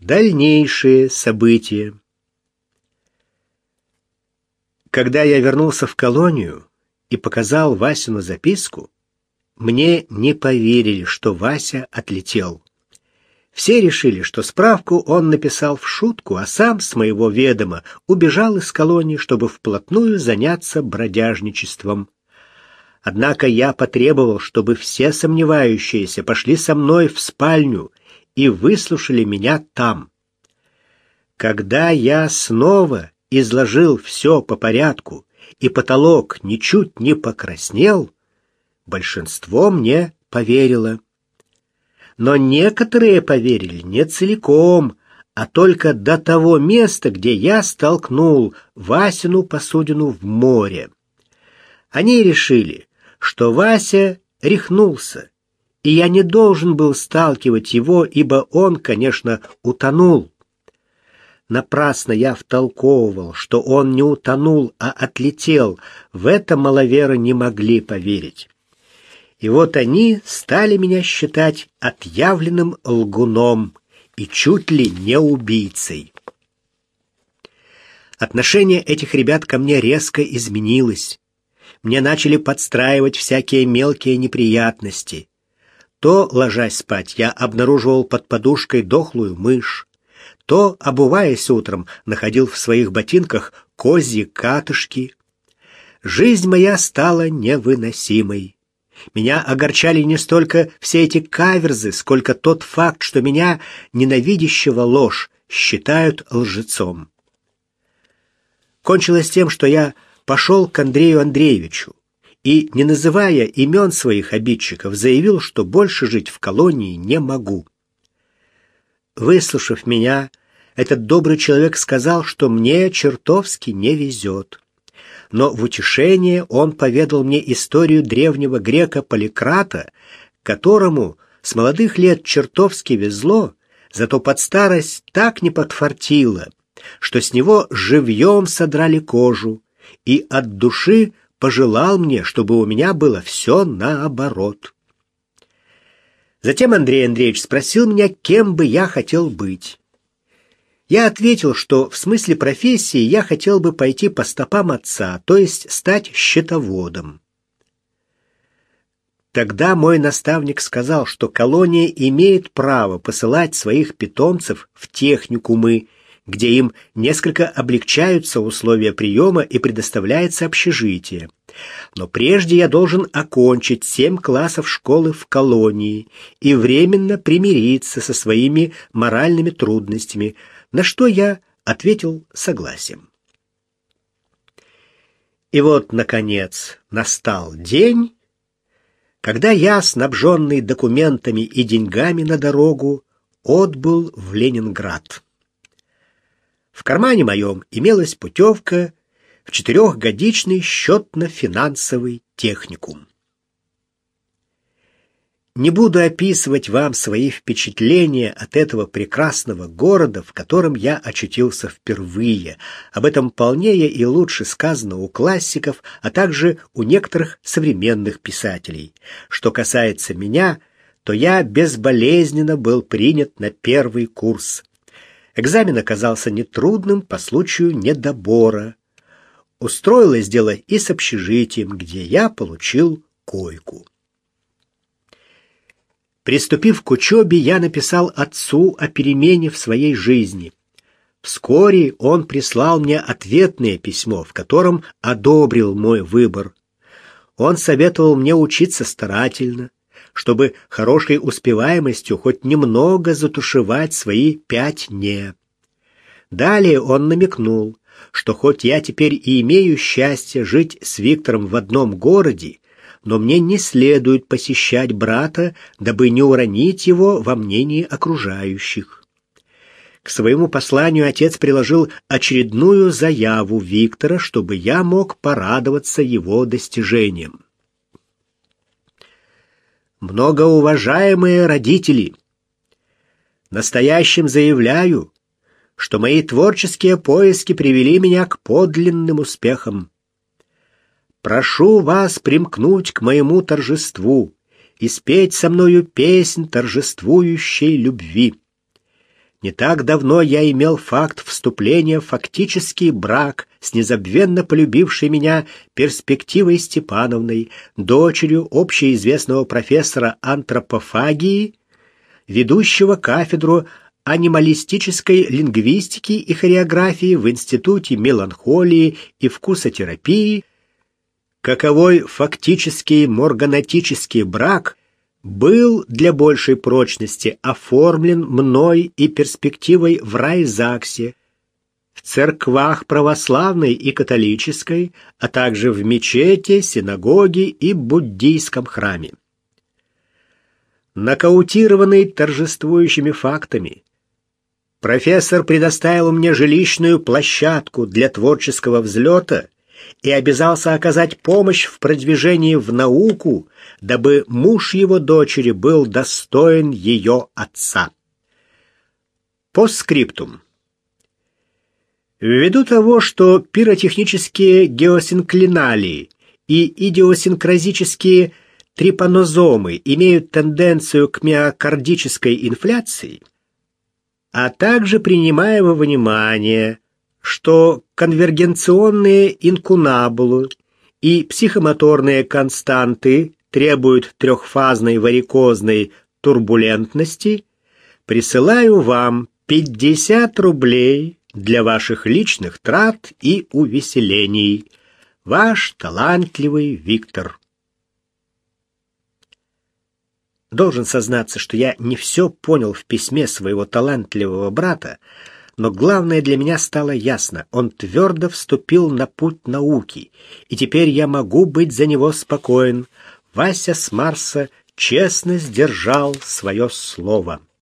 Дальнейшие события. Когда я вернулся в колонию и показал Васину записку, мне не поверили, что Вася отлетел. Все решили, что справку он написал в шутку, а сам с моего ведома убежал из колонии, чтобы вплотную заняться бродяжничеством. Однако я потребовал, чтобы все сомневающиеся пошли со мной в спальню и выслушали меня там. Когда я снова изложил все по порядку, и потолок ничуть не покраснел, большинство мне поверило. Но некоторые поверили не целиком, а только до того места, где я столкнул Васину посудину в море. Они решили, что Вася рехнулся, и я не должен был сталкивать его, ибо он, конечно, утонул. Напрасно я втолковывал, что он не утонул, а отлетел. В это маловеры не могли поверить. И вот они стали меня считать отъявленным лгуном и чуть ли не убийцей. Отношение этих ребят ко мне резко изменилось. Мне начали подстраивать всякие мелкие неприятности. То, ложась спать, я обнаруживал под подушкой дохлую мышь, то, обуваясь утром, находил в своих ботинках козьи катышки. Жизнь моя стала невыносимой. Меня огорчали не столько все эти каверзы, сколько тот факт, что меня, ненавидящего ложь, считают лжецом. Кончилось тем, что я пошел к Андрею Андреевичу и, не называя имен своих обидчиков, заявил, что больше жить в колонии не могу. Выслушав меня, этот добрый человек сказал, что мне чертовски не везет. Но в утешение он поведал мне историю древнего грека Поликрата, которому с молодых лет чертовски везло, зато под старость так не подфартило, что с него живьем содрали кожу, и от души пожелал мне, чтобы у меня было все наоборот. Затем Андрей Андреевич спросил меня, кем бы я хотел быть. Я ответил, что в смысле профессии я хотел бы пойти по стопам отца, то есть стать счетоводом. Тогда мой наставник сказал, что колония имеет право посылать своих питомцев в техникумы, где им несколько облегчаются условия приема и предоставляется общежитие. Но прежде я должен окончить семь классов школы в колонии и временно примириться со своими моральными трудностями, на что я ответил согласием. И вот, наконец, настал день, когда я, снабженный документами и деньгами на дорогу, отбыл в Ленинград. В кармане моем имелась путевка в четырехгодичный счетно-финансовый техникум. Не буду описывать вам свои впечатления от этого прекрасного города, в котором я очутился впервые. Об этом полнее и лучше сказано у классиков, а также у некоторых современных писателей. Что касается меня, то я безболезненно был принят на первый курс. Экзамен оказался нетрудным по случаю недобора. Устроилось дело и с общежитием, где я получил койку. Приступив к учебе, я написал отцу о перемене в своей жизни. Вскоре он прислал мне ответное письмо, в котором одобрил мой выбор. Он советовал мне учиться старательно, чтобы хорошей успеваемостью хоть немного затушевать свои пять «не». Далее он намекнул, что хоть я теперь и имею счастье жить с Виктором в одном городе, но мне не следует посещать брата, дабы не уронить его во мнении окружающих. К своему посланию отец приложил очередную заяву Виктора, чтобы я мог порадоваться его достижениям. Многоуважаемые родители, настоящим заявляю, что мои творческие поиски привели меня к подлинным успехам. Прошу вас примкнуть к моему торжеству и спеть со мною песнь торжествующей любви. Не так давно я имел факт вступления в фактический брак с незабвенно полюбившей меня перспективой Степановной, дочерью общеизвестного профессора антропофагии, ведущего кафедру анималистической лингвистики и хореографии в Институте меланхолии и вкусотерапии, каковой фактический морганатический брак был для большей прочности оформлен мной и перспективой в Райзаксе, в церквах православной и католической, а также в мечети, синагоге и буддийском храме. Нокаутированный торжествующими фактами, профессор предоставил мне жилищную площадку для творческого взлета и обязался оказать помощь в продвижении в науку, дабы муж его дочери был достоин ее отца. Постскриптум. Ввиду того, что пиротехнические геосинклиналии и идиосинкразические трипанозомы имеют тенденцию к миокардической инфляции, а также принимая во внимание, что конвергенционные инкунабулы и психомоторные константы требуют трехфазной варикозной турбулентности, присылаю вам 50 рублей для ваших личных трат и увеселений. Ваш талантливый Виктор. Должен сознаться, что я не все понял в письме своего талантливого брата, но главное для меня стало ясно. Он твердо вступил на путь науки, и теперь я могу быть за него спокоен. Вася с Марса честно сдержал свое слово.